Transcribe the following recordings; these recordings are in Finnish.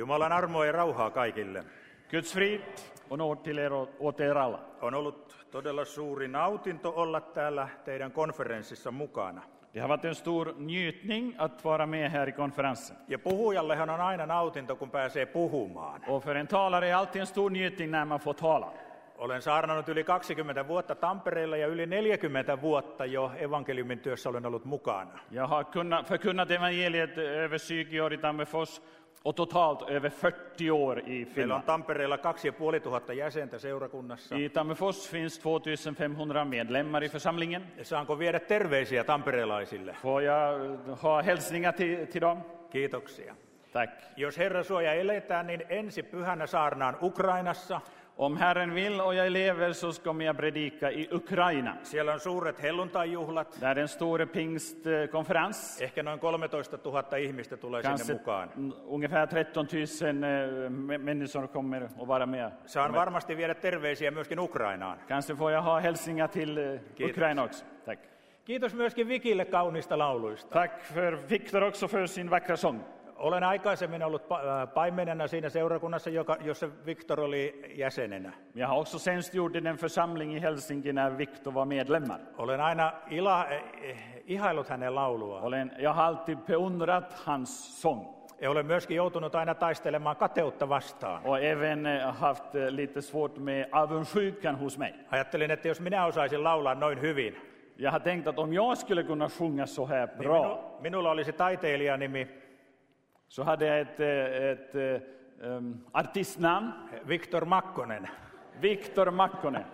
Jumalan armoa ja rauhaa kaikille. Guds frid och nåd till er åt er alla. On ollut todella suuri nautinto olla täällä teidän konferenssissa mukana. Det har varit en stor njutning att vara med här i konferensen. Ja puhujallehan on aina nautinto, kun pääsee puhumaan. Och för en talare är alltid en stor njutning när man får tala. Olen saarnannut yli 20 vuotta Tampereella ja yli 40 vuotta jo evankeliumin työssä olen ollut mukana. Jag har kunnat, förkunnat evangeliet över 20 år i Tammerfors och totalt över 40 år i Meillä on Finland. Tampereella 2500 jäsentä seurakunnassa. I Tammerfors finns 2500 medlemmar i församlingen. Saanko viedä terveisiä tamperelaisille? Får jag ha hälsningar till, till dem? Kiitoksia. Tack. Jos Herra suoja eletään, niin ensi pyhänä saarnaan Ukrainassa. Om Herren vill och jag lever så kommer jag predika i Ukraina. Siellä on suuret helluntajuhlat. Det är en stor pingstkonferens. Ehkä noin 13 000 ihmistä tulee sinne Kanske mukaan. mm, ungefär 13 000 eh, mä- människor kommer att vara med. Saan varmasti viedä terveisiä myöskin Ukrainaan. Kanske får jag ha hälsningar till eh, Kiitos. Ukraina också. Tack. Kiitos myöskin Vikille kauniista lauluista. Tack för Viktor också för sin vackra sång. Olen aikaisemmin ollut ää, paimenena siinä seurakunnassa, joka, jossa Viktor oli jäsenenä. Jag har också tjänstgjort i den församling i Helsinki när Viktor var medlemmar. Olen aina ila, eh, ihailut hänen lauluaan. Olen, jag har alltid beundrat hans sång Ja olen myöskin joutunut aina taistelemaan kateutta vastaan. och även eh, haft eh, lite svårt med avundsjukan hos mig. Ajattelin, että jos minä osaisin laulaa noin hyvin, Jag har tänkt att om jag skulle kunna sjunga så här niin bra minu, minulla olisi taiteilijanimi så hade jag ett, eh, ett, eh, em, artistnamn, Viktor Makkonen. Viktor Makkonen.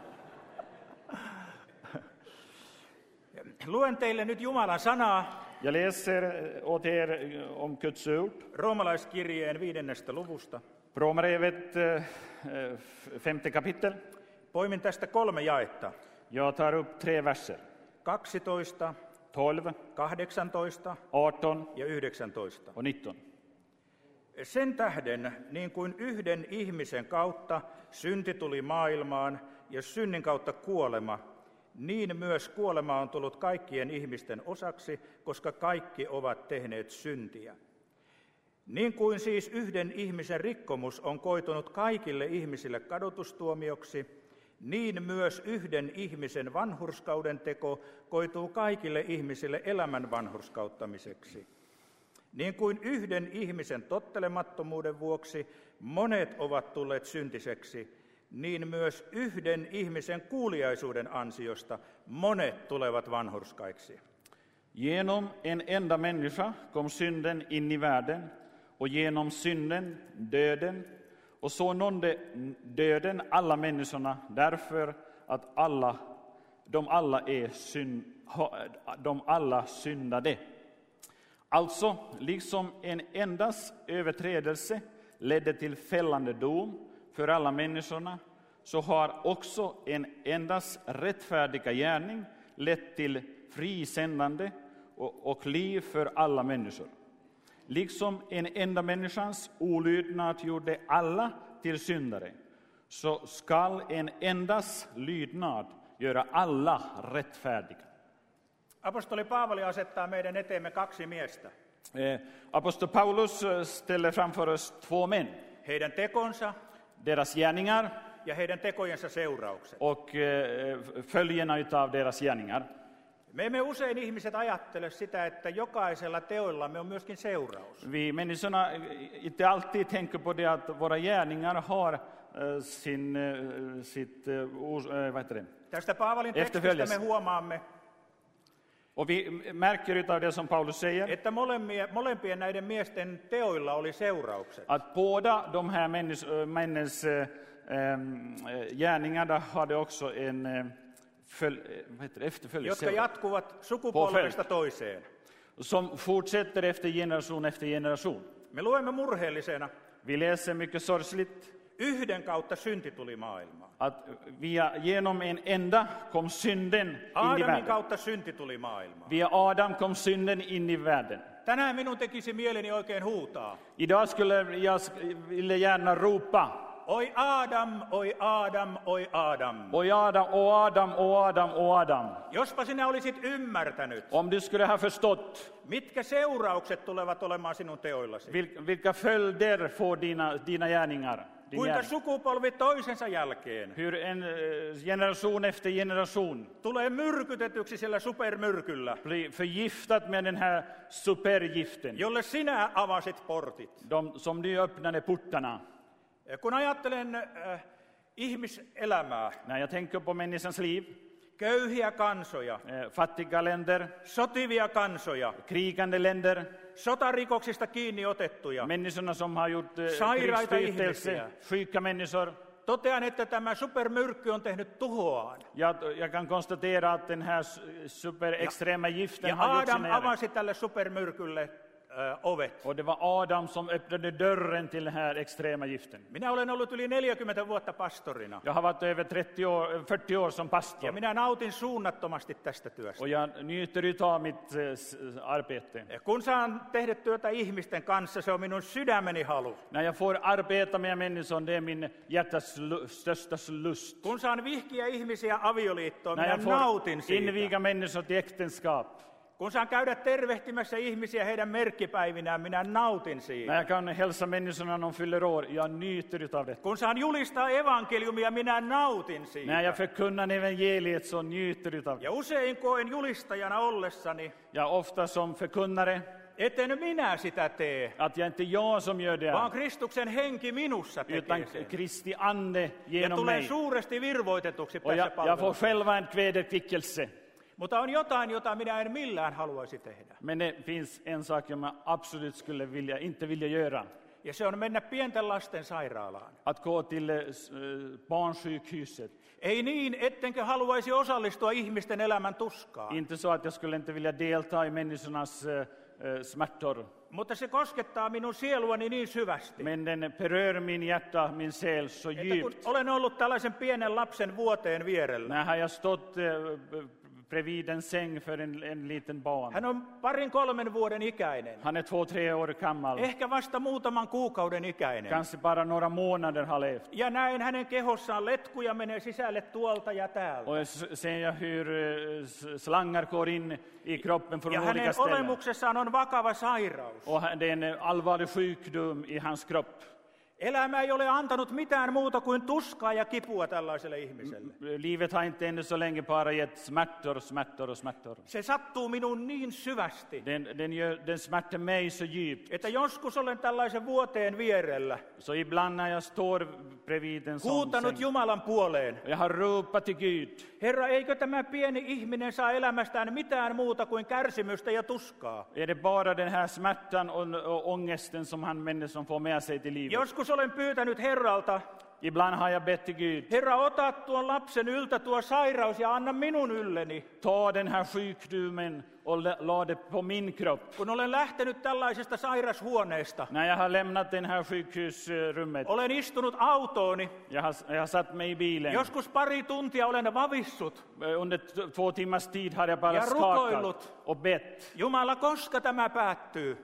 Luen teille nyt Jumalan sanaa Jag läser eh, åt er om Guds ord. roomalaiskirjeen viidennestä luvusta. Romarbrevet, eh, femte kapitel. Poimin tästä kolme jaetta. Jag tar upp tre verser. 12, 12, 18 18 ja 19. och 19. Sen tähden, niin kuin yhden ihmisen kautta synti tuli maailmaan ja synnin kautta kuolema, niin myös kuolema on tullut kaikkien ihmisten osaksi, koska kaikki ovat tehneet syntiä. Niin kuin siis yhden ihmisen rikkomus on koitunut kaikille ihmisille kadotustuomioksi, niin myös yhden ihmisen vanhurskauden teko koituu kaikille ihmisille elämän vanhurskauttamiseksi. Niin kuin yhden ihmisen tottelemattomuuden vuoksi monet ovat tulleet syntiseksi, niin myös yhden ihmisen kuuliaisuuden ansiosta monet tulevat vanhurskaiksi. Genom en enda människa kom synden in i världen och genom synden döden och så nådde döden alla människorna därför att alla, de alla är synd, de alla syndade. Alltså, liksom en endas överträdelse ledde till fällande dom för alla människorna, så har också en endas rättfärdiga gärning lett till frisändande och, och liv för alla människor. Liksom en enda människans olydnad gjorde alla till syndare, så skall en endas lydnad göra alla rättfärdiga. Apostoli Paavali asettaa meidän eteemme kaksi miestä. Eh, Apostel Paulus eh, ställer framför oss två män, Heidän tekonsa deras gärningar ja heidän tekojensa seuraukset. och eh, följderna utav deras gärningar. Me emme usein ihmiset ajattele sitä, että jokaisella teoillamme on myöskin seuraus. Vi människorna inte alltid tänker på det att våra gärningar har sin, sitt, vad heter det? Tästä Paavalin tekstistä me huomaamme, Och vi märker utav det som Paulus säger, että molempien, molempien näiden miesten teoilla oli seuraukset. att båda de här eh, männens eh, em, eh, gärningar där hade också en eh, eh, heter det? efterföljelse. jotka jatkuvat sukupolvesta toiseen. som fortsätter efter generation efter generation. Me luemme murheellisena, Vi läser mycket sorgligt yhden kautta synti tuli maailmaan. att via, genom en enda kom synden in i världen. kautta synti tuli maailmaan. Via Adam kom synden in i världen. Tänään minun tekisi mieleni oikein huutaa. Idag skulle jag ville gärna ropa oi Adam, oi Adam, oi Adam. Oj Adam, o Adam, o Adam, o Adam. Jospa sinä olisit ymmärtänyt, Om du skulle ha förstått mitkä seuraukset tulevat olemaan sinun teoillasi. vil- vilka följder får dina, dina gärningar, din Kuinka gärning. sukupolvi toisensa jälkeen Hur en eh, generation efter generation tulee myrkytetyksi sillä supermyrkyllä, blir förgiftat med den här supergiften. jolle sinä avasit portit. De som nu öppnade portarna. Kun ajattelen äh, ihmiselämää, När jag tänker på människans liv, köyhiä kansoja, eh, fattiga länder, sotivia kansoja, krigande länder, sotarikoksista kiinni otettuja, människorna som har gjort eh, Sairaita ihmisiä. sjuka människor. totean, että tämä supermyrkky on tehnyt tuhoaan. Jag, jag kan konstatera att den här superextrema giften Ja har gjort Adam gärningar. avasi tälle supermyrkylle ovet. Och det var Adam som öppnade dörren till den här extrema giften. Minä olen ollut yli 40 vuotta pastorina. Jag har varit över 30 år, 40 år som Ja pastor minä nautin suunnattomasti tästä työstä. och jag njuter utav mitt eh, arbete. Ja Kun saan tehdä työtä ihmisten kanssa, se on minun sydämeni halu. När jag får arbeta med människor, det är min hjärtas största lust. Kun saan vihkiä ihmisiä avioliittoon, När minä jag får nautin siitä. inviga människor till äktenskap, Kun saan käydä tervehtimässä ihmisiä heidän merkkipäivinään, minä nautin siitä. när jag kan hälsa människorna när de fyller år, jag njuter utav det. Kun saan julistaa evankeliumia, minä nautin siitä. När jag förkunnar evangeliet så njuter utav det. Ja usein koen julistajana ollessani, Jag ofta som förkunnare, etten minä sitä tee, att jag inte jag som gör det, vaan Kristuksen henki minussa utan tekee sen. Kristi ande Ja genom tulee mig. suuresti virvoitetuksi Och tässä jag, jag får själva en kväderkvickelse. Mutta on jotain, jota minä en millään haluaisi tehdä. Men det finns en sak jag absolut skulle vilja, inte vilja göra. Ja se on mennä pienten lasten sairaalaan. Att gå till eh, eh, barnsjukhuset. Ei niin, ettenkö haluaisi osallistua ihmisten elämän tuskaan. Inte så att jag skulle inte vilja delta i människornas eh, smärtor. Mutta se koskettaa minun sieluani niin syvästi. Men den berör min hjärta, min själ så djupt. olen ollut tällaisen pienen lapsen vuoteen vierellä. När har jag stått bredvid en säng för en, en liten barn? Hän on parin kolmen vuoden ikäinen. Han är två, tre år gammal. Ehkä vasta muutaman kuukauden ikäinen. Kanske bara några månader har levt. Ja näin hänen kehossaan letkuja menee sisälle tuolta ja täältä. Och jag ser jag hur eh, slangar går in i kroppen från Ja olika hänen ställen. olemuksessaan on vakava sairaus. Och det är en allvarlig sjukdom i hans kropp. Elämä ei ole antanut mitään muuta kuin tuskaa ja kipua tällaiselle ihmiselle. Livet har inte ännu så länge bara gett smärtor, smärtor och smärtor. Se sattuu minuun niin syvästi, Den, den, gör, den smärtar mig så djupt. että joskus olen tällaisen vuoteen vierellä Så ibland när jag står bredvid en sån huutanut Jumalan puoleen. jag har ropat till Gud. Herra, eikö tämä pieni ihminen saa elämästään mitään muuta kuin kärsimystä ja tuskaa? Är det bara den här smärtan och, och ångesten som han människan får med sig till livet? Joskus olen pyytänyt Herralta, Ibland har jag bett till Gud, Herra, ota tuon lapsen yltä tuo sairaus ja anna minun ylleni. ta den här sjukdomen och la la det på min kropp. Kun olen lähtenyt tällaisesta sairashuoneesta, När jag har lämnat den här sjukhusrummet, olen istunut autooni. jag har, jag har satt mig i bilen. Joskus pari tuntia olen vavissut. Under t- två timmars tid har jag bara Ja rukoillut. skakat och bett. Jumala, koska tämä päättyy?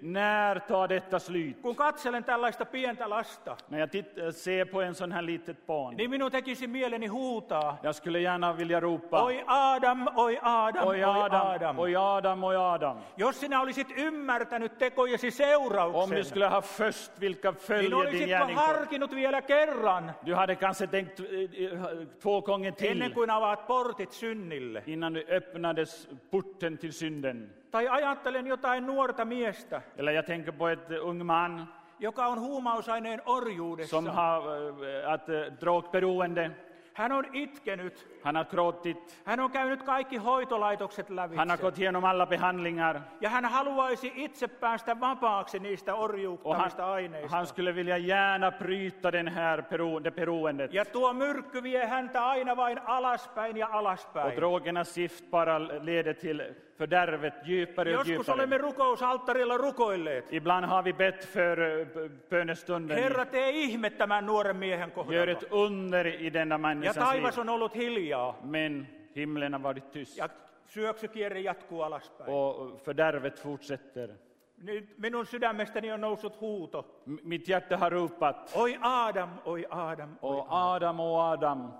När tar detta slut? Kun katselen tällaista pientä lasta, När jag titt- ser på en sån här litet barn, niin minun tekisi mieleni huutaa. jag skulle gärna vilja ropa, Oi Adam, oi Adam, oi oi Adam, Adam. oi Adam, oi Adam. Jos sinä olisit ymmärtänyt tekojesi Om seurauksen, du skulle ha först vilka niin följer din gärning harkinnut vielä kerran, Du hade kanske tänkt eh, eh, två gånger ennen till kuin avaat portit synnille? innan du öppnade s- porten till synden. Tai ajattelen jotain nuorta miestä, Eller jag tänker på ett eh, ung man joka on huumausaineen orjuudessa. som har eh, ett eh, drogberoende. Hän on itkenyt. Han har gråtit, Hän on käynyt kaikki hoitolaitokset han har lävitse. gått igenom alla behandlingar Ja hän haluaisi itse päästä vapaaksi niistä och han, orjuuttavista aineista. han skulle vilja gärna bryta den här bero, det beroendet. Ja tuo myrkky vie häntä aina vain alaspäin ja Och alaspäin. drogernas gift bara leder till fördärvet djupare och Joskus olemme djupare. rukousalttarilla rukoilleet. Ibland har vi bett för eh, bönestunden. Herra, tee ihme tämän nuoren miehen Gör kohdalla. ett under i denna Ja människans liv. taivas on ollut hiljaa. Men himlen har varit tyst Ja syöksykierre jatkuu alaspäin. och fördärvet fortsätter. Nyt minun sydämestäni on noussut huuto. M- Mitt hjärta har ropat. Oi Adam, oi Adam. Oi. Och Adam och Adam.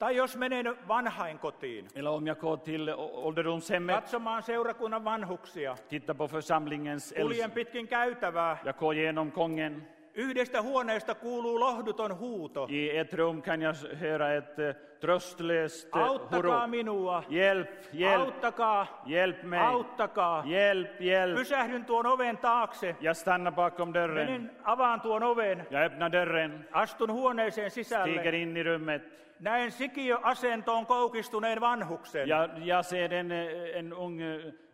Tai jos menen vanhainkotiin, Eller om jag går till ålderdomshemmet, katsomaan seurakunnan vanhuksia, tittar på församlingens kuljen äldste. pitkin käytävää, Jag går igenom gången. Yhdestä huoneesta kuuluu lohduton huuto. I ett rum kan jag höra ett eh, tröstlöst eh, Auttakaa horop. minua, Hjälp, hjälp, auttakaa, hjälp mig. auttakaa. Hjälp, hjälp. Pysähdyn tuon oven taakse, Jag stannar bakom dörren. menen, avaan tuon oven, Jag öppnar dörren, astun huoneeseen stiger sisälle, in i rummet. näen sikiöasentoon koukistuneen vanhuksen. Jag, jag ser en, eh, en ung,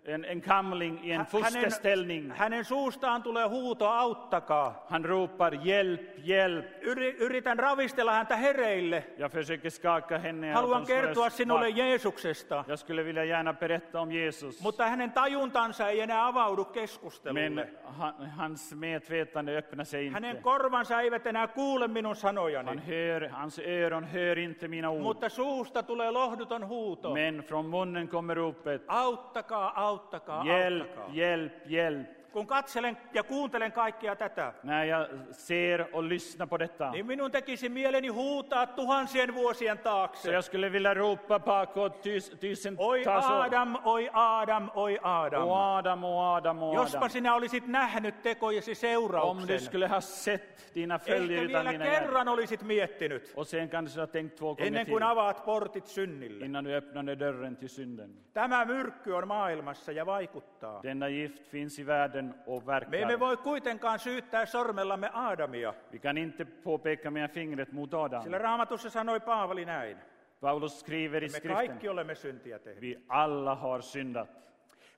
en, en kamling i en fosterställning. hänen suustaan tulee huuto, auttakaa. Han ropar hjälp, hjälp. Yri, yritän ravistella häntä hereille. Jag försöker skaka henne. Haluan kertoa sinulle. Jeesuksesta. Jag skulle vilja gärna berätta om Jesus. Mutta hänen tajuntansa ei enää avaudu keskustelulle. Men han, hans medvetande öppnar sig Hänen inte. korvansa eivät enää kuule minun Han sanojani. hör, hans öron hör inte mina ord. Mutta suusta tulee lohduton huuto. Men från munnen kommer ropet Auttakaa, auttakaa, Hjälp, auttakaa. hjälp, hjälp. Kun katselen ja kuuntelen kaikkea tätä, När jag ser och lyssnar på detta niin minun tekisi mieleni huutaa tuhansien vuosien så taakse. jag skulle vilja ropa bakåt tus, Oi. Adam, oi Adam, oi Adam. Och Adam och Adam Jospa Adam. sinä olisit nähnyt tekojesi Om du seurauksen. skulle ha sett dina följder Ehkä utan vielä dina kerran olisit miettinyt, Och sen kanske du har tänkt två gånger ennen kuin till avaat portit synnille. innan du öppnade dörren till synden. Tämä myrkky on maailmassa ja vaikuttaa. Denna gift finns i världen och Me emme verkar. voi kuitenkaan syyttää sormellamme Adamia, Vi kan inte påpeka med fingret mot Adam. sillä raamatussa sanoi Paavali näin. Paulus skriver i Me skriften, kaikki olemme syntiä tehneet. vi alla har syndat.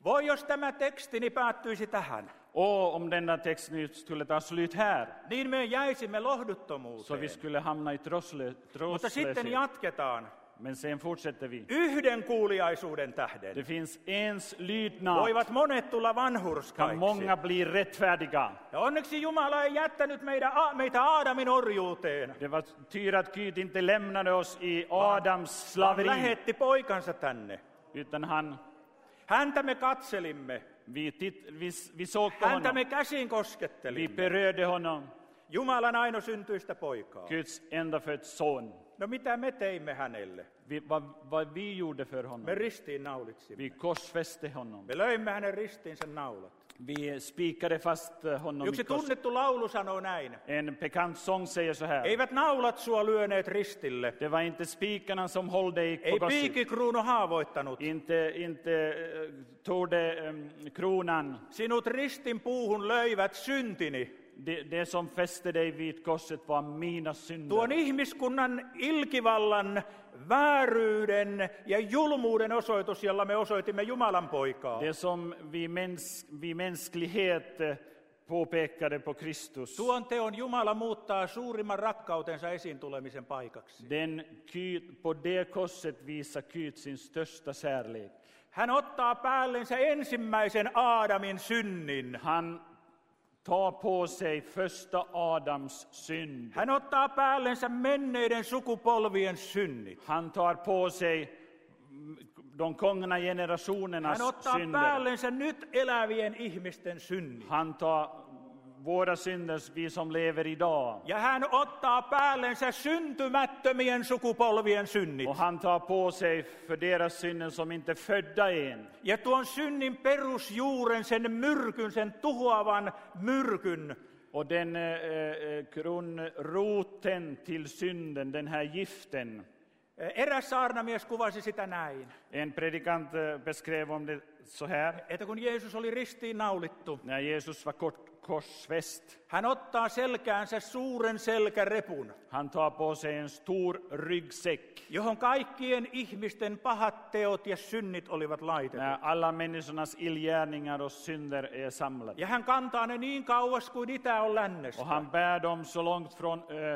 Voi jos tämä tekstini päättyisi tähän, Och om denna text nu skulle ta slut här, niin me jäisimme så lohduttomuuteen. vi skulle hamna i trosslö- Mutta sitten trosslöshet. jatketaan Men sen fortsätter vi. yhden kuuliaisuuden tähden. Det finns ens lydnad. Voivat monet tulla Kan vanhurskaiksi. många bli rättfärdiga. Ja onneksi Jumala ei jättänyt meidän, meitä Aadamin orjuuteen, Det var tur att Gud inte lämnade oss i Adams slaveri, lähetti poikansa tänne. utan han, Häntä me katselimme, vi, titt, vi, vi såg på häntä me honom, käsin vi koskettelimme. berörde honom, Jumalan ainoasyntyistä poikaa. Guds enda född son. No mitä me teimme hänelle? Vi, vad, vad vi gjorde för Me honom, ristiin naulitsimme. vi korsfäste honom. Me löimme hänen ristiinsä naulat. Vi spikade fast eh, honom Yksi tunnettu laulu sanoo näin. En bekant sång säger så här. Eivät naulat sua lyöneet ristille. Det var inte spikarna som höll dig på Ei korset. piikikruunu haavoittanut. Inte, inte eh, tog det um, kronan. Sinut ristin puuhun löivät syntini. Det, det som fäste dig vid korset var mina synder. Tuon ihmiskunnan ilkivallan, vääryyden ja julmuuden osoitus, jolla me osoitimme Jumalan poikaa. Det som vi, mäns, vi mänsklighet eh, påpekade på Kristus. Tuon teon Jumala muuttaa suurimman rakkautensa esiin tulemisen paikaksi. Den Gud, på det korset visar Gud sin största kärlek. Hän ottaa päällensä ensimmäisen Aadamin synnin. Han tar på sig första Adams synd. Hän ottaa päällensä menneiden sukupolvien synnit. Han tar på sig de gångna generationernas Hän ottaa synder. päällensä nyt elävien ihmisten synnit. Han tar våra synder, vi som lever idag. Ja hän ottaa päällensä syntymättömien sukupolvien synnit. Och han tar på sig för deras synder som inte födda än. Ja tuon synnin perusjuuren, sen myrkyn, sen tuhoavan myrkyn, Och den eh, eh, grundroten till synden, den här giften. eräs saarnamies kuvasi sitä näin, En predikant eh, beskrev om det så här. että kun Jeesus oli ristiin naulittu, När Jesus var kort, korsfäst, hän ottaa selkäänsä suuren selkärepun, han tar på sig en stor ryggsäck. johon kaikkien ihmisten pahat teot ja synnit olivat laitetut. När alla människornas illgärningar och synder är samlade. Ja hän kantaa ne niin kauas kuin itä on lännestä. Och han bär dem så långt från eh,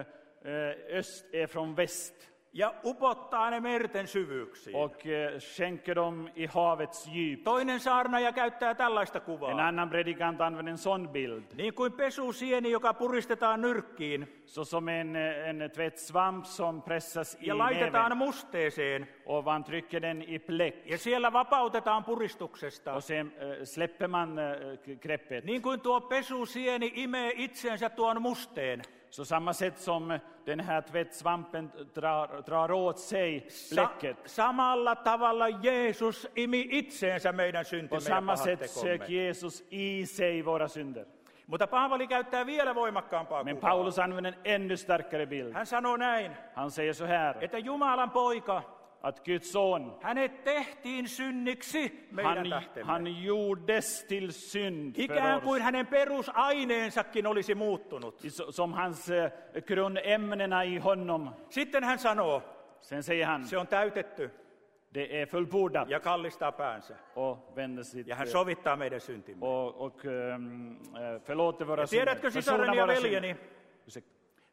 eh, öst är från väst. Ja upottaa ne merten syvyyksiin. och eh, skänker dem i havets djup. Toinen saarnaaja käyttää tällaista En kuvaa. annan predikant använder en sån bild. Niin kuin pesusieni, joka puristetaan nyrkkiin Så som en, eh, en tvättsvamp som pressas i ja laitetaan näven musteeseen. och man trycker den i pläck. Ja siellä vapautetaan puristuksesta. Och sen eh, släpper man eh, k- greppet. Niin kuin tuo pesusieni imee itseensä tuon musteen. Så samma sätt som den här tvättsvampen drar, drar åt sig bläcket. samalla tavalla Jeesus imi itseensä meidän På syntimme ja samma sätt sök Jesus i sig våra synder. Mutta Paavali käyttää vielä voimakkaampaa Men. Paulus använder en ännu starkare bild. Hän sanoo näin, Han säger så här, että Jumalan poika, att Guds son, hänet tehtiin synniksi meidän han, tähtemme. han gjordes till synd Ikään för kuin oss. hänen perusaineensakin olisi muuttunut. Som hans eh, grundämnena i honom. Sitten hän sanoo, Sen säger han, se on täytetty det är fullbordat ja kallistaa päänsä. och vänder sitt Ja hän eh, sovittaa meidän syntimme. och, och eh, förlåter våra Ja tiedätkö sisareni ja veljeni,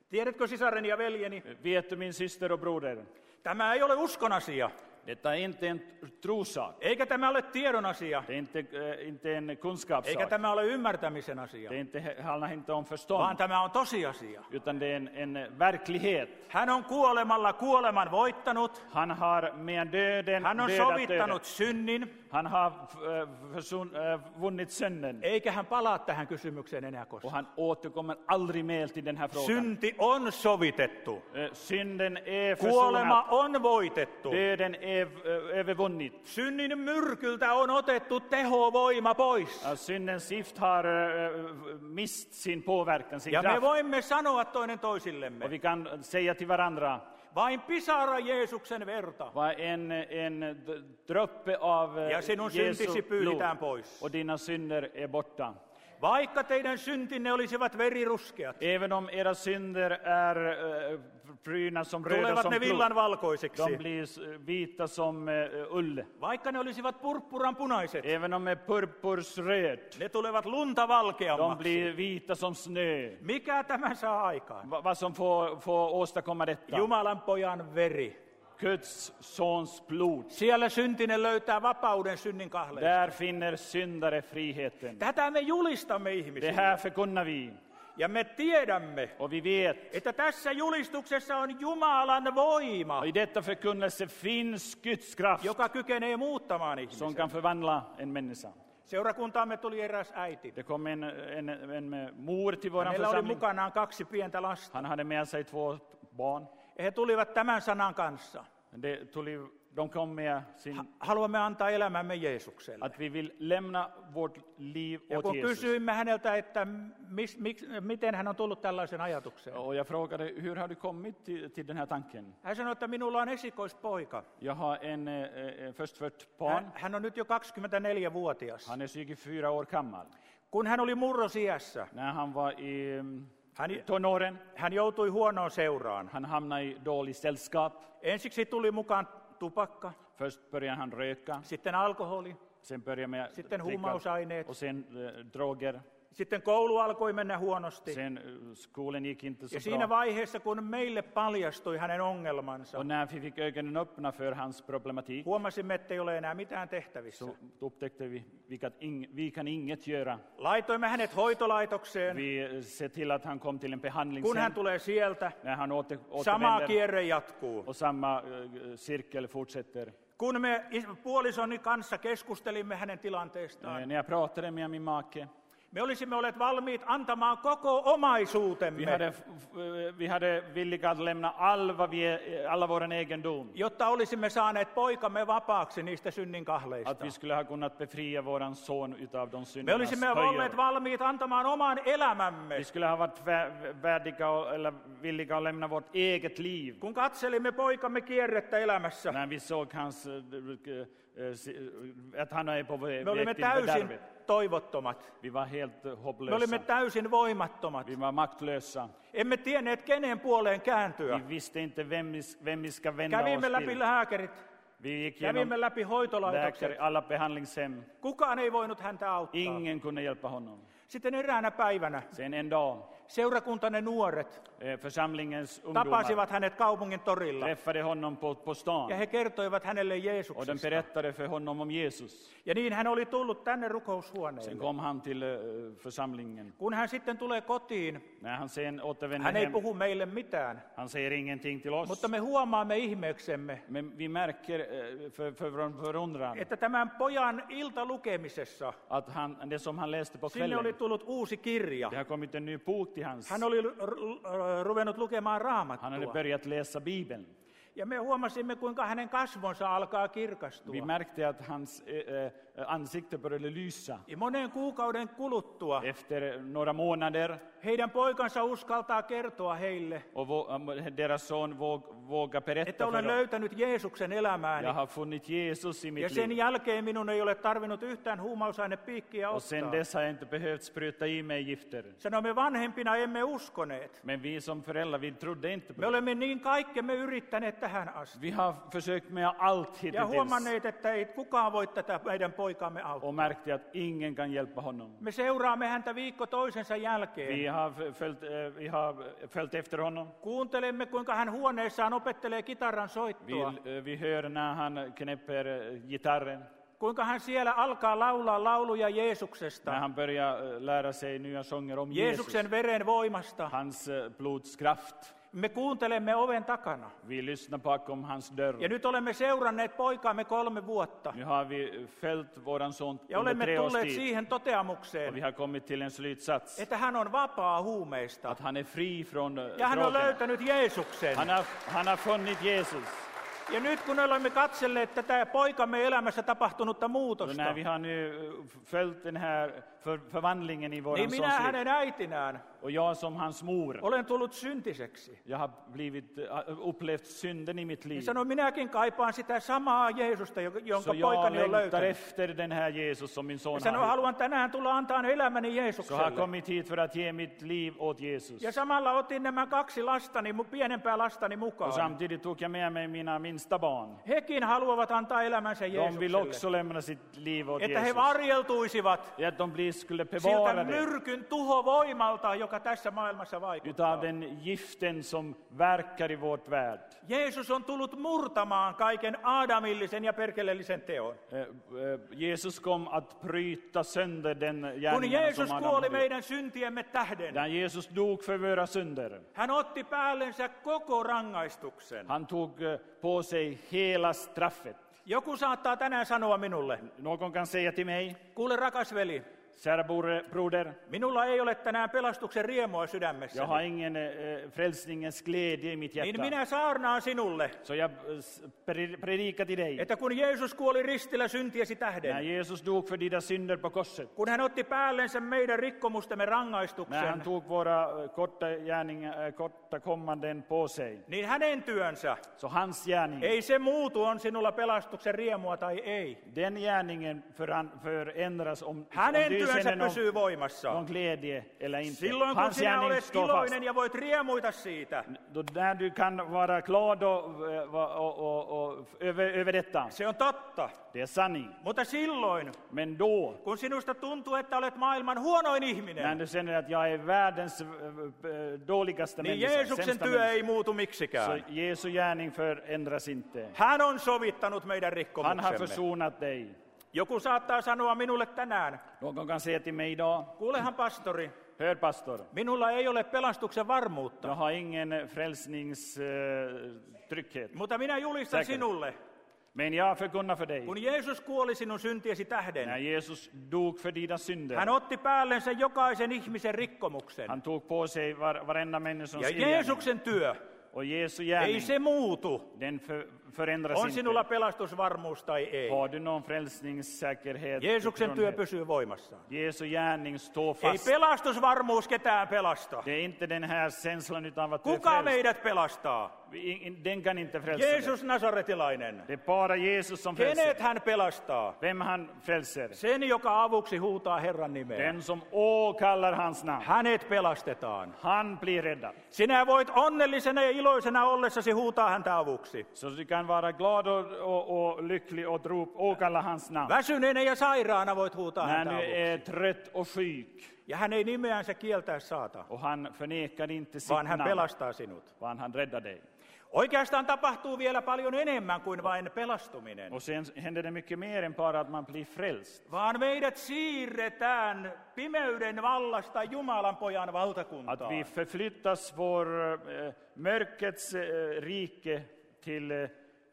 tiedätkö sisareni ja veljeni, Vet du min syster och broder? Tämä ei ole uskon asia, Detta är inte en trosak. eikä tämä ole tiedon asia, Det är inte, eh, inte en eikä kunskapssak. tämä ole ymmärtämisen asia, Det är inte, handlar inte om vaan förstånd, tämä on tosiasia. utan det är en, en verklighet. Hän on kuolemalla kuoleman voittanut, Han har med döden hän on sovittanut döden. synnin, Han har eh, förson, eh, vunnit synden. eikä hän palaa tähän kysymykseen enää Och koskaan. han återkommer aldrig mer till den här frågan. Synti on sovitettu, Synden är kuolema försonad. on voitettu. Döden är övervunnit. Synnin myrkyltä on otettu tehovoima pois. Ja, Syndens gift har eh, mist sin påverkan, sin Ja me kraft. voimme sanoa toinen Och toisillemme, vi kan säga till varandra, vain pisara Jeesuksen verta. Var en, en droppe av eh, Ja sinun Jesu syntisi blod pyydetään pois. och dina synder är borta. Vaikka teidän syntinne olisivat veriruskeat, Även om era synder är eh, bruna som röda tulevat som ne villan blod, valkoisiksi. de blir s- vita som eh, ull. Vaikka ne olisivat purppuran punaiset, Även om de är purpursröd, ne tulevat lunta de valkeammaksi. blir vita som snö. Mikä tämä saa aikaan? Va- Vad som får, får åstadkomma detta? Jumalan pojan veri. Guds sons blod. Siellä syntinen löytää vapauden synnin kahleista. Där finner syndare friheten. Tätä me julistamme Det ihmisille. här förkunnar vi. Ja me tiedämme, Och vi vet, että tässä julistuksessa on Jumalan voima, och i detta förkunnelse finns Guds kraft joka kykenee muuttamaan som ihmisen. kan förvandla en människa. Seurakuntaamme tuli eräs äiti. Det kom en, en, en mor till vår Hänellä oli mukanaan kaksi pientä lasta. Han hade med sig två barn. He tulivat tämän sanan kanssa. Det tuli, de kom med sin, Ha- Haluamme antaa elämämme Jeesukselle. att vi vill lämna vårt liv Ja kun Jesus. kysyimme häneltä, että mis, mik, miten hän on tullut tällaisen ajatukseen, Och jag frågade, hur har du kommit till, till den här tanken? hän sanoi, että minulla on esikoispoika. Jag har en eh, eh, förstfött barn. Hän, hän on nyt jo 24-vuotias. Han är 24 år gammal. Kun hän oli murrosiässä, När han var i mm, hän, tonåren, hän joutui huonoon seuraan. han hamnade i dålig sällskap. Ensiksi tuli mukaan tupakka, Först började han röka, sitten alkoholi, sen började med sitten huumausaineet. och sen eh, droger. Sitten koulu alkoi mennä huonosti. Sen skolan gick inte så Ja siinä vaiheessa, kun meille paljastui hänen ongelmansa, Och när vi fick ögonen öppna för hans problematik huomasimme, että ei ole enää mitään tehtävissä. så upptäckte vi vi kan, ing, vi kan inget göra. Laitoimme hänet hoitolaitokseen. Vi eh, ser till att han kom till en Kun hän tulee sieltä, När han åter, sama kierre jatkuu. och samma eh, cirkel fortsätter. Kun me is- puolisoni kanssa keskustelimme hänen tilanteestaan, Eh, När jag pratade med min make, me olisimme olleet valmiit antamaan koko vi omaisuutemme, hade, f- f- vi hade villiga att lämna all vad vi, alla vår egendom. jotta olisimme saaneet poikamme vapaaksi niistä synnin Att kahleista. vi skulle ha kunnat befria våran son utav de Me syndernas olisimme olleet valmiit antamaan oman elämämme. Vi skulle ha varit vä- värdiga eller villiga att lämna vårt eget liv. Kun katselimme poikamme kierrettä elämässä, När vi såg hans, eh, eh, si- att han är på väg me olimme täysin fördärvet. toivottomat. Vi var helt eh, Me hopplösa. olimme täysin voimattomat. Vi var maktlösa. Emme tienneet kenen puoleen kääntyä. Vi visste inte vem vi, vem vi ska vända oss Kävimme läpi till. lääkärit, Vi gick kävimme läpi hoitolaitokset. alla behandlingshem. Kukaan ei voinut häntä auttaa. Ingen kunde hjälpa honom. Sitten eräänä päivänä Sen en dag seurakuntanne nuoret eh, församlingens ungdomar tapasivat hänet kaupungin torilla. träffade honom på, på Ja stan he kertoivat hänelle och de Jeesuksesta. berättade för honom om Jesus. Ja niin hän oli tullut tänne Sen rukoushuoneelle. kom han till eh, församlingen. Kun hän sitten tulee kotiin, När han sen återvände hän ei hem, puhu meille mitään. han säger ingenting till oss. Mutta me huomaamme ihmeeksemme, Men vi märker eh, för, för vår förundran että tämän pojan iltalukemisessa att han, det som han läste på sinne oli kvällen, tullut uusi kirja. det har kommit en ny bok till hans. Hän oli ruvennut lukemaan Han hade raamattua. börjat läsa Bibeln. Ja me huomasimme, kuinka hänen kasvonsa alkaa kirkastua. Vi märkte att hans eh, ansikte började lysa. Ja monen kuukauden kuluttua Efter några månader heidän poikansa uskaltaa kertoa heille, och eh, deras son våg, että berätta olen för dem. löytänyt Jeesuksen elämääni. Jag har funnit Jesus i Ja mitt sen liv. jälkeen minun ei ole tarvinnut yhtään huumausainepiikkiä Och sen ottaa. dess har jag inte behövt spruta i mig gifter. Sanomme vanhempina emme uskoneet. Men vi som föräldrar, vi trodde inte på Me det. olemme niin kaikkemme yrittäneet tähän asti. Vi har försökt med allt Ja hittills huomanneet, että ei kukaan voi tätä meidän poikaamme auttaa. och märkte att ingen kan hjälpa honom. Me seuraamme häntä viikko toisensa jälkeen. Vi har följt, eh, vi har följt efter honom. Kuuntelemme, kuinka hän huoneessaan opettelee kitaran Vi, soittoa. eh, vi hör när han knäpper eh, gitarren, Kuinka hän siellä alkaa laulaa lauluja när Jeesuksesta. han börjar eh, lära sig nya sånger om Jesus, Jeesuksen veren voimasta. hans eh, blods kraft. Me kuuntelemme oven takana. Vi lyssnar bakom hans dörr. Ja nyt olemme seuranneet poikaamme kolme vuotta. Nu har vi följt våran son Ja olemme tre tulleet tid siihen och vi toteamukseen, har kommit till en slutsats että hän on vapaa huumeista. att han är fri från eh, Ja hän on löytänyt Jeesuksen. Han har, han har funnit Jesus. Ja nyt kun olemme katselleet tätä poikamme elämässä tapahtunutta muutosta, när vi har nu eh, följt den här för, förvandlingen i våran niin minä hänen äitinään och jag som hans mor, olen tullut syntiseksi. jag har blivit, eh, upplevt synden i mitt Ja liv. sanoin, minäkin kaipaan sitä samaa Jeesusta, jonka Så jag poikani on löytänyt. efter den här Jesus som min Ja son sanoin, har. haluan tänään tulla antaa elämäni Så har Jeesukselle. kommit hit för att ge mitt liv åt Jesus. Ja samalla otin nämä kaksi lastani, mu- pienempää lastani Och mukaan. samtidigt tog jag med mig mina minsta barn. Hekin haluavat antaa elämänsä De vill Jeesukselle. också lämna sitt liv åt Että he Jesus. varjeltuisivat Ja att de blir, skulle siltä bevara det myrkyn tuhovoimalta, joka tässä maailmassa vaikuttaa. utav den giften som verkar i vårt värld. Jeesus on tullut murtamaan kaiken aadamillisen ja perkelellisen teon. Eh, eh, Jesus kom att bryta sönder den Kun gärningen Jeesus som kuoli meidän syntiemme tähden, När Jesus dog för våra synder, hän otti päällensä koko rangaistuksen. han tog eh, på sig hela straffet. Joku saattaa tänään sanoa minulle, Någon kan säga till mig, kuule rakas veli, kära bro- broder, minulla ei ole tänään pelastuksen riemua sydämessä. jag har ingen eh, frälsningens glädje i mitt Niin hjärta. minä saarnaan sinulle, Så jag predikar till dig. että kun Jeesus kuoli ristillä syntiesi När tähden, Jesus dog för dina synder på korset, kun hän otti päällensä meidän rikkomustemme när han rangaistuksen, tog våra eh, korta, gärningar, eh, korta kommanden på sig, niin hänen työnsä, så hans gärning, ei se muutu, on sinulla pelastuksen riemua tai ei. den gärningen förändras om, om Hänen du työnsä pysyy voimassa. någon glädje eller inte. Silloin kun Hans sinä olet iloinen ja voit riemuita siitä, Då, när du kan vara glad och, eh, och, och, och, över, över detta, se on totta. det är sanning. Mutta silloin, Men då, kun sinusta tuntuu, että olet maailman huonoin när ihminen, du känner att jag är världens eh, eh, dåligaste niin människa, Jeesuksen työ ei muutu så miksikään. Jesu gärning förändras inte. Hän on sovittanut meidän Han har rikkomuksemme. försonat dig. Joku saattaa sanoa minulle tänään, Någon kan säga till mig idag, kuulehan pastori, hör pastor, minulla ei ole pelastuksen varmuutta, jag har ingen frälsningstrygghet. mutta minä julistan Säkert. sinulle, Men jag förkunnar för dig, kun Jeesus kuoli sinun syntiesi när tähden, Jesus dog för dina synder, hän otti päällensä jokaisen ihmisen rikkomuksen. han tog på sig var, varenda människans Ja. Jeesuksen työ, Och Jesu ei gärning, se muutu, den för, förändras on sinulla inte. pelastusvarmuus tai ei. Har du någon frälsningssäkerhet? Jeesuksen työ pysyy voimassaan. Jesu gärning står Ei fast. pelastusvarmuus ketään pelasta. Det är inte den här känslan utav att Kuka meidät pelastaa? Den kan inte frälsa. Jeesus Nasaretilainen. Det är bara Jesus som frälser. Kenet hän pelastaa? Vem han frälser? Sen, joka avuksi huutaa Herran nimeä. Den som åkallar hans namn. Hänet pelastetaan. Han blir räddad. Sinä voit onnellisena ja iloisena ollessasi huutaa häntä avuksi. Så du kan kan vara glad och, och, och lycklig och rop, åkalla hans namn. Väsyneenä ja sairaana voit huutaa När häntä du avuksi. är trött och sjuk. Ja hän ei nimeänsä kieltää saata, Och han förnekar inte sitt vaan hän namn, pelastaa sinut. vaan han räddar dig. Oikeastaan tapahtuu vielä paljon enemmän kuin vain pelastuminen, Och sen händer det mycket mer än bara att man blir frälst. vaan meidät siirretään pimeyden vallasta Jumalan pojan Att valtakuntaan. vi förflyttas vår eh, mörkrets eh, rike till eh,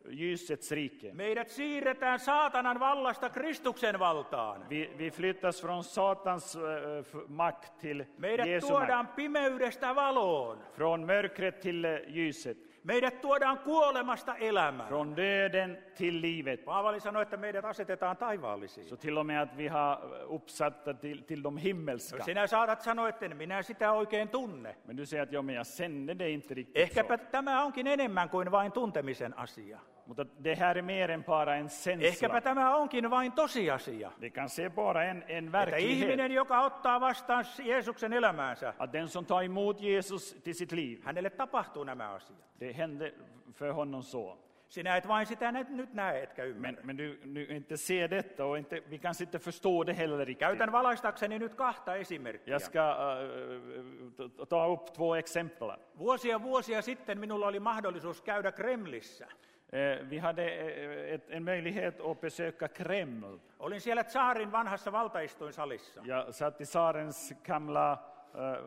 ljusets rike. Meidät siirretään saatanan vallasta Kristuksen valtaan. Vi, vi flyttas från Satans f- makt till Meidät Jesu makt. tuodaan pimeydestä valoon. Från mörkret till eh, ljuset. Meidät tuodaan kuolemasta elämään. Från döden till livet. Paavali sanoi, että meidät asetetaan taivaallisiin. Så till och med att vi har eh, uppsatta till, till de himmelska. Sinä saatat sanoa, että minä sitä oikein tunne. Men du säger att ja, men jag kände det inte riktigt Ehkäpä så. tämä onkin enemmän kuin vain tuntemisen asia. Mutta det här är mer än bara en Ehkäpä känsla. tämä onkin vain tosiasia. Det kan se bara en, en Että verklighet. ihminen, joka ottaa vastaan Jeesuksen elämäänsä, Att den som tar emot Jesus till sitt liv, hänelle tapahtuu nämä asiat. det händer för honom så. Sinä et vain sitä nyt- nyt näe, etkä ymmärrä. Men, men du, du inte ser detta och inte, vi kanske inte förstår det heller riktigt. Käytän valaistakseni nyt kahta esimerkkiä. Jag ska äh, ta upp två exempel. Vuosia vuosia sitten minulla oli mahdollisuus käydä Kremlissä. Eh, Vi hade eh, en möjlighet att besöka Kreml. Olin siellä Tsaarin vanhassa valtaistuinsalissa. Jag satt i tsarens gamla,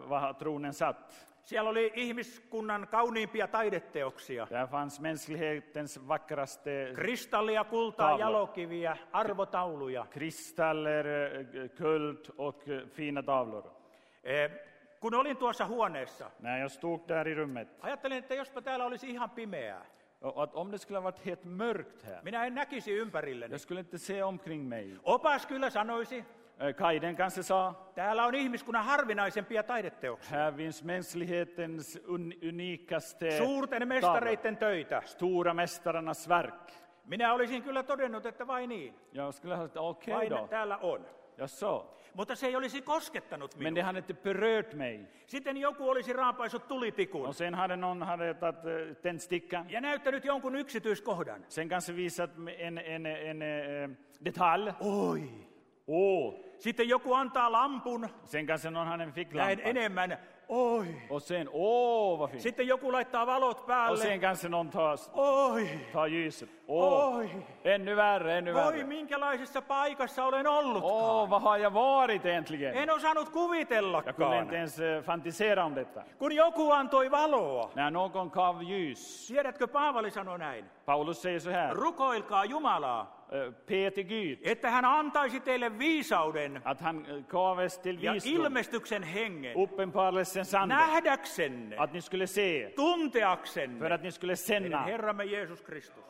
var tronen satt. Siellä oli ihmiskunnan kauniimpia taideteoksia. Där fanns mänsklighetens vackraste Kristallia, kultaa, Tavla. jalokiviä, arvotauluja. kristaller, guld och fina tavlor. Eh, Kun olin tuossa huoneessa, När jag stod där i rummet, ajattelin, että jospa täällä olisi ihan pimeää. Och att om det skulle ha varit helt mörkt här, Minä en näkisi ympärilleni. jag skulle inte se omkring mig. Opas kyllä sanoisi, Eh, Kaiden kanske sa, täällä on ihmiskunnan harvinaisempia taideteoksia. här finns mänsklighetens un, unikaste Suurten tavlor. mestareiden töitä. Stora mästarnas verk. Minä olisin kyllä todennut, että vain niin. Jag skulle ha sagt, okej Vain då, täällä on. Jag sa. Mutta se ei olisi koskettanut Men det minua. hade inte berört mig. Sitten joku olisi raapaissut tulitikun Och sen hade någon hade tagit eh, tändstickan. ja näyttänyt jonkun yksityiskohdan. Sen kanske visat en, en, en, eh, detalj. Oi. Åh! Sitten joku antaa lampun, Sen kanske någon hade en näin enemmän. Oi. Och sen, åh vad fint! Sitten joku laittaa valot Och päälle. sen kanske någon tar, Oi. tar ljuset. Åh! Oi. Ännu värre, ännu Voi, värre. minkälaisessa paikassa olen ollut. Åh, vad har jag varit egentligen? En osannut Jag kunde kuvitellakaan. inte ens eh, fantisera om detta. Kun joku antoi valoa. När någon gav ljus. Tiedätkö, Paavali sanoi näin. Paulus säger så här. Rukoilkaa Jumalaa, till Gud. että hän antaisi teille viisauden Att han gav oss till ja visdom. ilmestyksen hengen. Uppenbarelsens ande. Nähdäksenne, Att ni skulle se. För tunteaksenne att ni skulle känna Herramme Jeesus Kristus.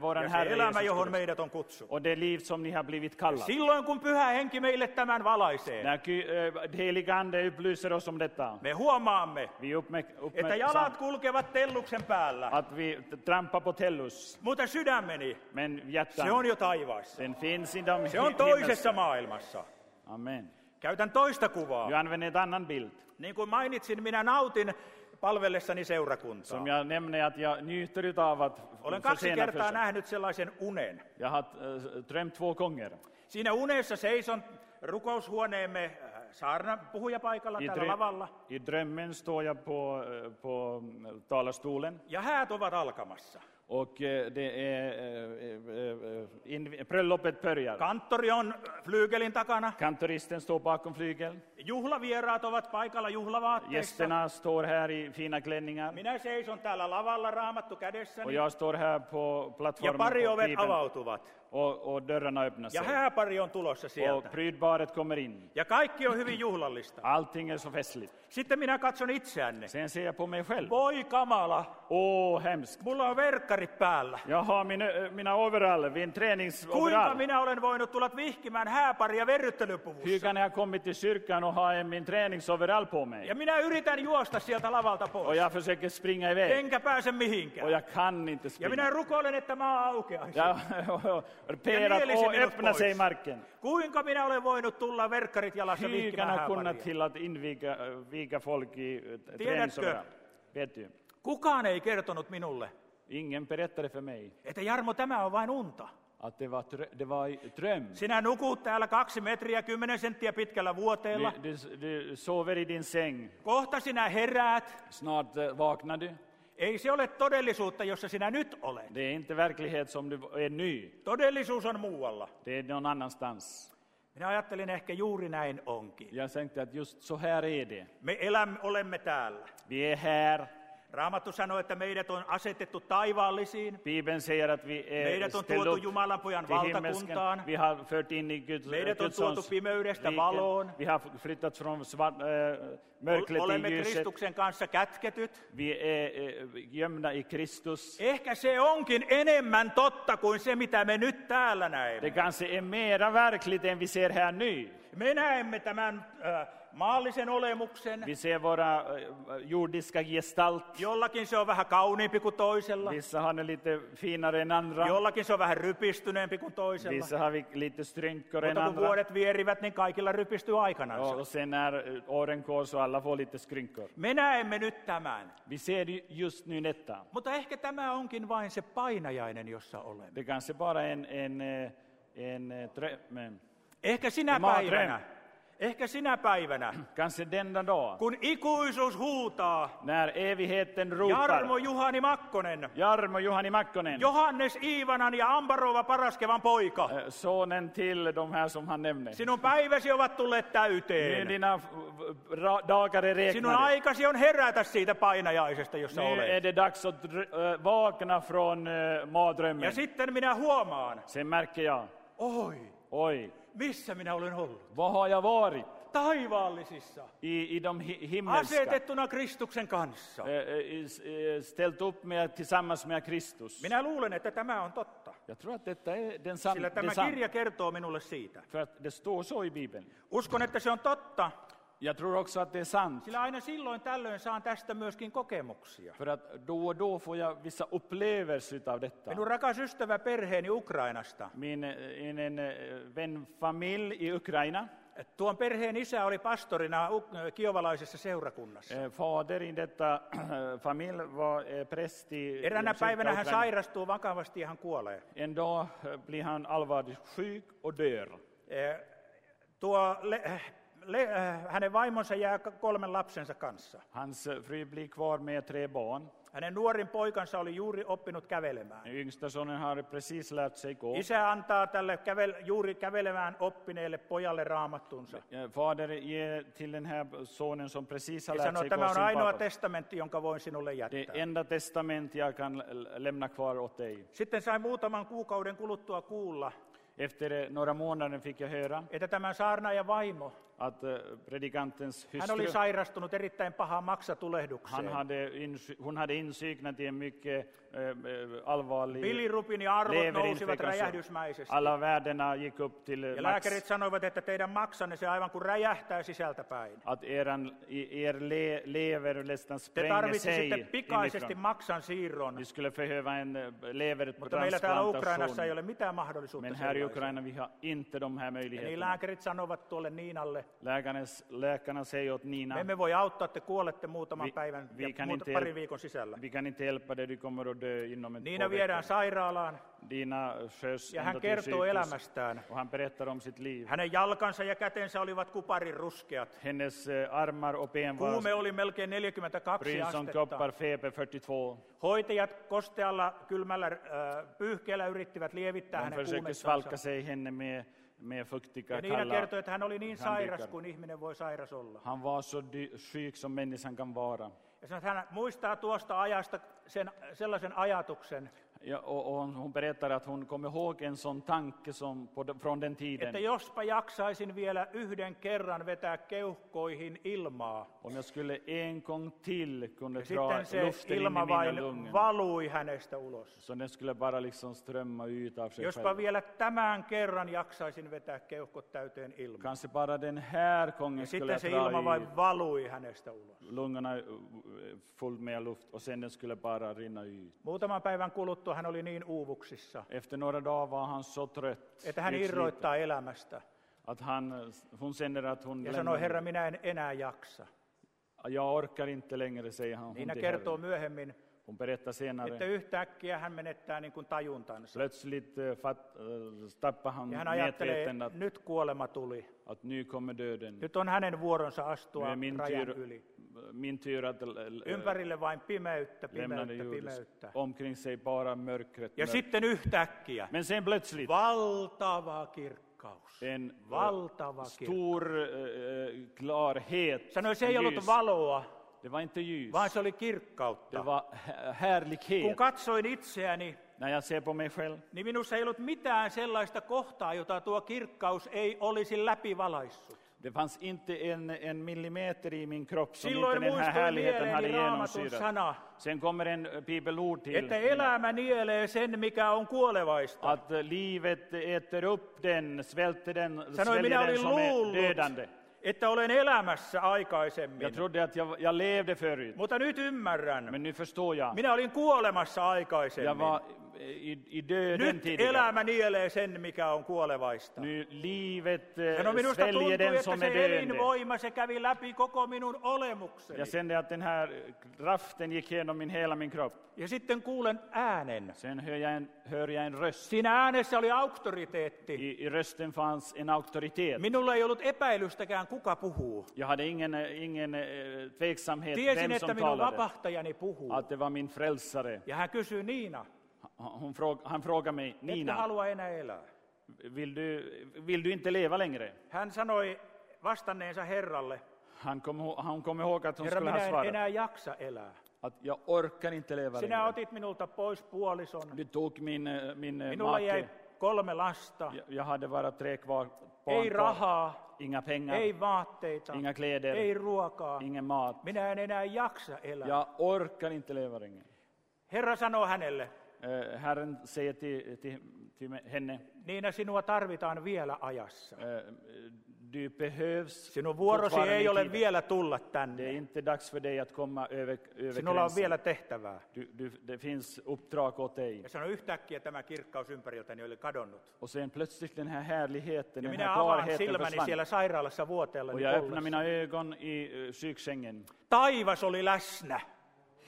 våran Ja se Herre elämä, johon meidät on kutsuttu. Och det liv som ni har blivit kallade. Silloin kun pyhä henki meille tämän valaisee, När eh, heliga ande upplyser oss om detta. me huomaamme, Vi uppmä- että jalat kulkevat telluksen päällä, att vi trampar på tellus. mutta sydämeni, Men se hjärtan, on jo taivaassa. den finns i de Se on toisessa maailmassa. Amen. Käytän toista kuvaa. Jag använder ett annan bild. Niin kuin mainitsin, minä nautin palvellessani seurakuntaa. Som jag nämnde att jag njuter utav att Olen kaksi kertaa nähnyt sellaisen unen. Jag har äh, drömt två gånger. Siinä unessa seison rukoushuoneemme äh, saarna puhujapaikalla I, täällä drö- lavalla. I drömmen står jag på, äh, på talarstolen Ja häät ovat alkamassa. Och äh, det är, äh, in, bröllopet börjar. Kanttori on flygelin takana. Kantoristen står bakom flygeln. Juhlavieraat ovat paikalla juhlavaatteissa. Gästerna står här i fina klänningar. Minä seison täällä lavalla raamattu Och kädessäni. jag står här på Ja plattformen pari på ovet avautuvat. Och, och dörrarna öppnar Ja sig. hääpari on tulossa Och sieltä. prydbaret kommer in. Ja kaikki on hyvin juhlallista. Allting är så festligt. Sitten minä katson itseänne. Sen ser jag på mig själv. Voi kamala, Åh, hemskt. mulla on verkkarit päällä. Jag har mina, äh, mina overaller, min Kuinka träningsoverall. minä olen voinut tulla vihkimään hääparia Hur verryttelypuvussa? kan jag kommit till kyrkan och ha en- min träningsoverall på mig? Ja minä yritän juosta sieltä lavalta Och pois. jag försöker springa iväg. Enkä pääse Och mihinkään. jag kan inte Ja minä springa. rukoilen, että maa aukeaisi. Jag minut öppna sig marken. Kuinka minä olen voinut tulla verkkarit jalassa Hur vihkimään kan jag kunna hääparia? till att inviga viga folk i Tiedätkö? Vet du? Kukaan ei kertonut minulle, Ingen berättade för mig että Jarmo, tämä on vain unta. att det var, det var dröm. Sinä nukut täällä kaksi metriä kymmenen senttiä pitkällä vuoteella. Du, du, du sover i din säng, Kohta sinä heräät. snart eh, vaknar du. Ei se ole todellisuutta, jossa sinä nyt olet. Det är inte verklighet som du är ny, Todellisuus on muualla. det är någon annanstans. Minä ajattelin ehkä juuri näin onkin. Jag tänkte att just så här är det. Me elämme, olemme täällä. Vi är här. Raamattu sanoo, että meidät on asetettu taivaallisiin. Bibeln säger att vi är Meidät on tuotu Jumalan pojan valtakuntaan. Vi har fört in i Guds, Meidät on tuotu pimeydestä riken. valoon. Vi har flyttat från svart, äh, mörkret Olemme till ljuset. Kristuksen kanssa kätketyt. Vi är äh, gömda i Kristus. Ehkä se onkin enemmän totta kuin se, mitä me nyt täällä Det näemme. kanske är mera verkligt än vi ser här nu. Me näemme tämän äh, maallisen olemuksen. Vi ser våra äh, jordiska gestalt. Jollakin se on vähän kauniimpi kuin toisella. Vissa har det lite finare än andra. Jollakin se on vähän rypistyneempi kuin toisella. Vissa har vi lite strynkor än Mutta kun andra. vuodet vierivät, niin kaikilla rypistyy aikanaan. Och, och sen när äh, åren går så alla får lite skrynkor. Me näemme nyt tämän. Vi ser ju just nu detta. Mutta ehkä tämä onkin vain se painajainen, jossa olemme. Det kanske bara en, en, en eh, dröm. Ehkä sinä päivänä, ehkä sinä päivänä, Kanske denna dag, kun ikuisuus huutaa, när evigheten Jarmo ropar. Juhani Makkonen, Jarmo Juhani Makkonen, Johannes Iivanan ja Ambarova Paraskevan poika, eh, sonen till de här som han nämner. sinun päiväsi ovat tulleet är täyteen. dina f- ra- dagar är Sinun aikasi on herätä siitä painajaisesta, jossa Nu är olet. det dags att äh, vakna från äh, mardrömmen. Ja sitten minä huomaan, Sen märker jag, oi, oj, missä minä olen ollut? vad har jag varit Taivaallisissa, i, i de hi- himmelska? asetettuna Kristuksen kanssa. Eh, eh, eh, Ställt upp med, tillsammans med Kristus. Minä luulen, että tämä on totta. Jag tror att detta är den san, Sillä tämä kirja kertoo minulle siitä. för att det står så i Bibeln. Uskon, että se on totta, Jag tror också att det är sant. sillä aina silloin tällöin saan tästä myöskin kokemuksia. För att då och då får jag vissa upplevelser av detta. Minun rakas ystävä perheeni Ukrainasta. Min eh, en, en eh, vänfamilj i Ukraina, Tuon perheen isä oli pastorina uk- kiovalaisessa seurakunnassa. eh, fader i detta familj var eh, präst i Eräänä päivänä hän sairastuu vakavasti ja hän kuolee. En dag eh, blir han allvarligt sjuk och dör. Eh, Tuo eh, eh, hänen vaimonsa jää kolmen lapsensa kanssa. Hans fru blir kvar med tre barn. Hänen nuorin poikansa oli juuri oppinut kävelemään. Yngsta sonen har precis lärt sig gå. Isä antaa tälle kävel, juuri kävelemään oppineelle pojalle raamattunsa. Fader ger till den här sonen som precis har lärt sig gå tämä on ainoa pappa. testamentti, jonka voin sinulle Det jättää. enda testament jag kan lämna kvar åt dig. Sitten sain muutaman kuukauden kuluttua kuulla, Efter några månader fick jag höra että tämän saarnaajan vaimo, att eh, predikantens hän oli hustru, sairastunut erittäin pahaan han maksatulehdukseen. hade insy- hon hade insyknat i en mycket eh, allvarlig Bilirubin ja arvot nousivat räjähdysmäisesti. Alla värdena gick upp till Ja max. lääkärit sanoivat, että teidän maksanne se aivan kuin räjähtää sisältäpäin. Att eran, er le, lever nästan Te spränger sig tarvitsisitte pikaisesti inifrån. maksan siirron. Vi skulle behöva en eh, Mutta meillä täällä Ukrainassa levertransplantation. ei ole mitään mahdollisuutta Men här i. Ukraina vi har inte de här Ja niin möjligheterna. lääkärit sanovat tuolle Niinalle, Läkarna, läkarna säger åt me Nina, emme voi auttaa, te kuolette muutaman Vi- päivän vi ja muuta, parin viikon sisällä. vi kan inte hjälpa dig, du kommer att dö inom ett Niina par viedään sairaalaan Dina sköts ja hän kertoo elämästään. Och han berättar om sitt liv. Hänen jalkansa ja kätensä olivat kuparin ruskeat. Hennes eh, armar och ben var Kuume oli melkein 42 bryn astetta. kopparfeber 42. Hoitajat kostealla kylmällä äh, pyyhkeellä yrittivät lievittää De hänen kuumettansa. sig henne med, med fuktiga Ja Niina kalla kertoi, että hän oli niin sairas kuin ihminen voi sairas olla. Han var så sjuk som människan kan vara. Ja sanoi, että hän muistaa tuosta ajasta sen, sellaisen ajatuksen, Ja, och, och hon berättar att hon kommer ihåg en sån tanke som på, från den tiden. että jospa jaksaisin vielä yhden kerran vetää keuhkoihin ilmaa. Om jag skulle en gång till kunna Ja dra se luften in i vain lungor. valui hänestä ulos. Så den skulle bara liksom strömma ut av sig Jospa själv. vielä tämän kerran jaksaisin vetää keuhkot täyteen ilmaa. Kanske bara den här gången Ja skulle sitten se ilma vain valui hänestä ulos. lungorna eh, full med luft och sen den skulle bara rinna ut. Muutaman päivän kuluttua hän oli niin uuvuksissa, Efter några dagar var han så trött, että hän utsliten, irroittaa elämästä. att han, hon känner att hon Ja sanoi, Herra, minä en enää jaksa. Jag orkar inte längre, säger han. Niina till kertoo Herren. myöhemmin, Hon berättar senare. että yhtäkkiä hän menettää niin kuin tajuntansa. Plötsligt eh, fatt, eh, tappar han Ja hän ajattelee, att, nyt kuolema tuli. att nu kommer döden. Nyt on hänen vuoronsa astua rajan tur, yli. Min tur att Ympärille vain pimeyttä, det pimeyttä, pimeyttä. Omkring sig bara mörkret. Ja mörk. sitten yhtäkkiä Men sen plötsligt valtava kirkkaus. en Valtava kirkkaus. stor eh, klarhet. Sanoi, se ei ollut valoa, Det var inte ljus, vaan se oli det kirkkautta. var hä- Kun härlighet. katsoin itseäni, När jag ser på mig själv niin minussa ei ollut mitään sellaista kohtaa, jota tuo kirkkaus ei olisi läpivalaissut. Det fanns inte en, en millimeter i min kropp som Silloin inte den här härligheten hade genomsyrat. sana, Sen kommer en eh, bibelord till. että elämä nielee sen, mikä on kuolevaista. Att eh, livet äter upp den, svälter den, Sanoi, minä den som är luullut, dödande. että olen elämässä aikaisemmin. Jag trodde att jag, jag levde förut, Mutta nyt ymmärrän. men nu förstår jag. Minä olin kuolemassa Jag aikaisemmin. var eh, i, i döden Nyt tidigare. elämä nielee sen, mikä on kuolevaista. Nu livet eh, Sano, minusta sväljer tuntui, den että som se är döende. elinvoima, se kävi läpi koko minun olemukseni. Jag kände att den här kraften gick genom min, hela min kropp. Ja sitten kuulen äänen. Sen hör jag en, hör jag en röst. Siinä äänessä oli auktoriteetti. I, I rösten fanns en auktoritet. Minulla ei ollut epäilystäkään, kuka puhuu. Jag hade ingen, ingen eh, tveksamhet Tiesin, vem että som minun talade. vapahtajani puhuu. Att det var min frälsare. Ja hän kysyy, Niina, Hon fråg, han frågade mig, Nina, halua enää elää? vill du, vill du inte leva längre? Hän sanoi vastanneensa Herralle, Han kom, han kom ihåg att hon Herra, skulle ha minä svarat enää jaksa elää. att jag orkar inte leva Sinä längre. otit minulta pois puolison. Du tog min, eh, min eh, Minulla jäi make. kolme lasta. Jag, jag hade bara tre kvar Ei barn kvar. rahaa, Inga pengar, ei vaatteita, inga kläder, ei ruokaa. ingen mat. Minä en enää jaksa elää. Jag orkar inte leva längre. Herra sanoo hänelle, Herren säger till, till, till henne, Niina sinua tarvitaan vielä ajassa. du behövs Sinun vuorosi ei ole tiden. vielä tulla Det är tänne. inte dags för dig att komma över, över Sinulla on gränsen. vielä tehtävää. Du, du, det finns uppdrag åt dig. Ja sanoi yhtäkkiä tämä kirkkaus ympäriltäni oli kadonnut. Och sen plötsligt den här härligheten, Ja den här minä avaan klarheten silmäni försvann. siellä sairaalassa vuoteella. Och jag öppnar mina ögon i sjuksängen. Taivas oli läsnä.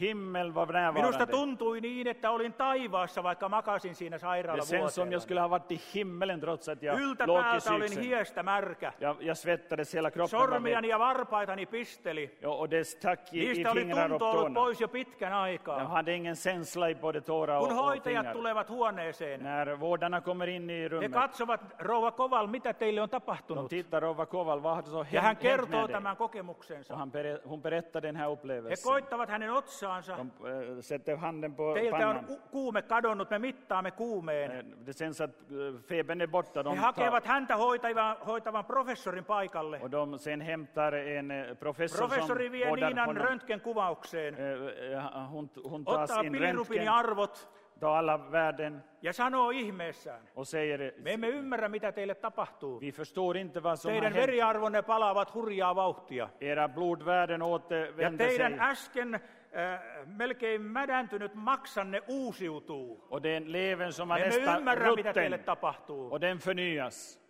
Himmel var Minusta närvarande. tuntui niin, että olin taivaassa, vaikka makasin siinä Det känns som jag sairaalavuoteella. skulle ha varit i himmelen trots att jag låg i olin hiestä märkä. Jag, jag svettades hela kroppen. Sormiani ja varpaitani pisteli. Ja, och det stack i, i Niistä oli fingrar och tunto ollut pois jo pitkän Jag aikaa. hade ingen känsla i både tårar Kun hoitajat tulevat huoneeseen, När vårdarna kommer in i he rummet, katsovat, rouva Koval, mitä teille on de tapahtunut. tittar Rova Koval, vad har Ja hän kertoo tämän Och kokemuksensa. han, ber- hon berättar den här He upplevelsen. koittavat hänen otsaansa. De eh, sätter handen på Teiltä on pannan. ku- kuume kadonnut, me mittaamme kuumeen. Eh, Det känns att eh, febern är borta. He De tar, hakevat häntä hoitavan, hoitavan professorin paikalle. och de sen hämtar en eh, professor Professori som vie vårdar Niinan honom. röntgenkuvaukseen. Eh, eh, Hon, hon tas Ottaa in bilirubinin röntgen, arvot tar alla värden ja sanoo ihmeessään. och säger Me emme ymmärrä, mitä teille tapahtuu. vi förstår inte vad som har Teidän hänt. veriarvonne palaavat hurjaa vauhtia. Era blodvärden Ja återvänder teidän sig äsken äh, melkein mädäntynyt maksanne uusiutuu. och den levern som Me emme nästan ymmärrä, mitä teille rutten tapahtuu. och den förnyas.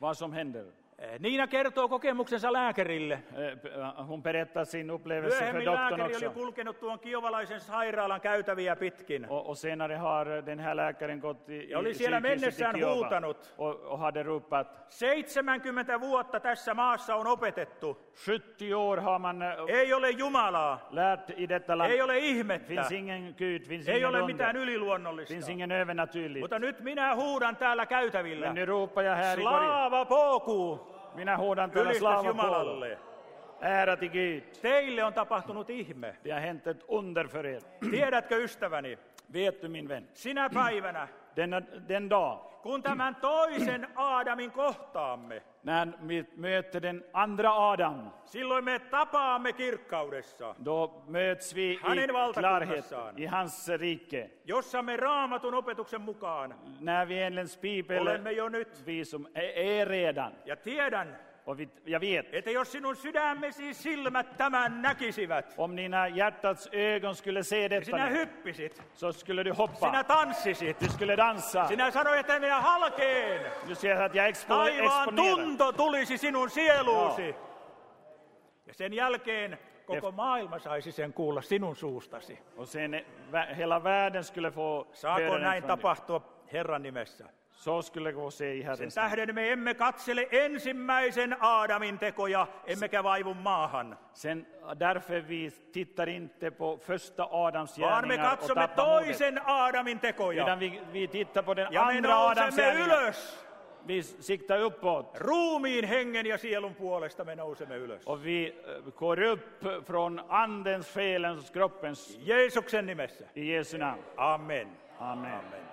Vad som händer. Eh, Niina kertoo kokemuksensa lääkärille. P- eh, Hon berättar sin upplevelse för Myöhemmin doktorn lääkäri oli kulkenut tuon kiovalaisen sairaalan käytäviä pitkin. Och, och senare har den här läkaren gått i, Ja oli siellä mennessään Kiova huutanut. och, och hade ropat 70 vuotta tässä maassa on opetettu. 70 år har man eh, Ei ole Jumalaa. lärt i detta land. Ei ole ihmettä. finns ingen Gud, finns Ei ingen ole under, mitään yliluonnollista. finns ingen övernaturligt. Mutta nyt minä huudan täällä käytävillä. Men nu ropar jag här i. Slaava! Minä huudan täällä Ylistys. Ära till Gud. Teille on tapahtunut ihme. Det har hänt ett under för er. Tiedätkö ystäväni, Vet du min vän? sinä päivänä, Denna, den dag kun tämän toisen Aadamin kohtaamme, när vi möter den andra Adam, silloin me tapaamme kirkkaudessa, då möts vi i Hänen klarhet valtakunnassaan. i hans rike. jossa me raamatun opetuksen mukaan När vi enligt Bibeln, olemme jo nyt. vi som är, är redan, Ja tiedän, jag vet, että jos sinun sydämesi silmät tämän näkisivät, om dina hjärtats ögon skulle se detta sinä hyppisit, så skulle du sinä hoppa, tanssisit, du skulle dansa. sinä sanoit, että minä halkeen. Du ser att jag expo, Taivaan tunto tulisi sinun sieluusi. Ja sen jälkeen koko maailma saisi sen kuulla sinun suustasi. Och sen hela världen skulle få Saako näin tapahtua Herran nimessä? Så skulle det gå att se i Sen tähden me emme katsele ensimmäisen Aadamin tekoja, emmekä vaivu maahan, Sen, därför vi tittar inte på första Adams vaan me gärningar katsomme toisen Aadamin tekoja. Utan vi, vi tittar på den Ja andra Adams gärningar. ylös. Vi siktar uppåt. Ruumiin, hengen ja sielun puolesta me nousemme ylös. Och vi eh, går upp från andens, själens och kroppens Jeesuksen nimessä. i Jesu namn. Amen. Amen. Amen.